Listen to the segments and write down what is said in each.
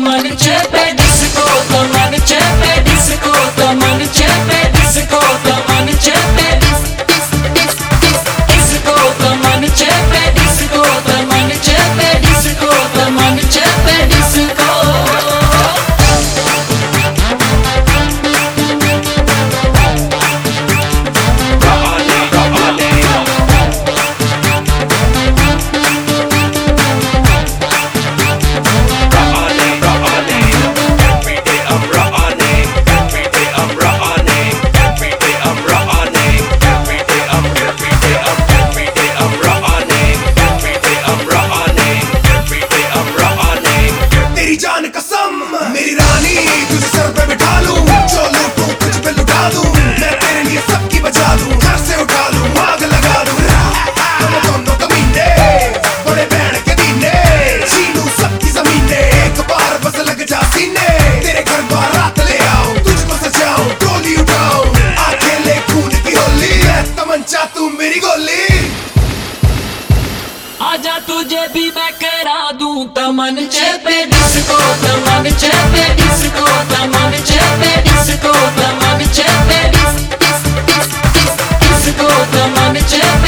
Мама आजा तुझे भी मैं करा दूँ तमन चेपे डिस्को तमन चेपे डिस्को तमन चेपे डिस्को तमन चेपे डिस्को तमन चेपे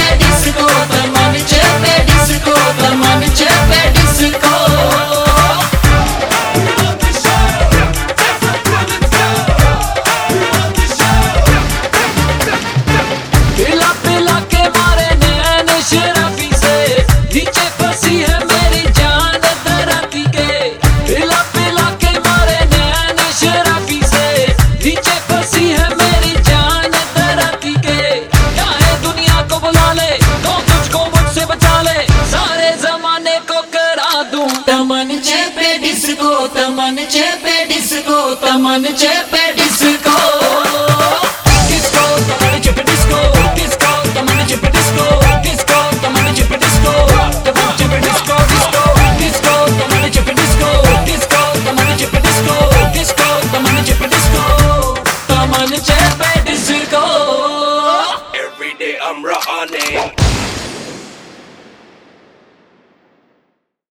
తమని చెప్పే డిస్కో. డిస్కో తమని చెప్పే డిస్కో. డిస్కో తమని చెప్పే డిస్కో. డిస్కో తమని చెప్పే డిస్కో. తమని చెప్పే డిస్కో డిస్కో. డిస్కో తమని చెప్పే డిస్కో. డిస్కో తమని చెప్పే డిస్కో. డిస్కో తమని చెప్పే డిస్కో. తమని చెప్పే disco. Every day I'm raw on it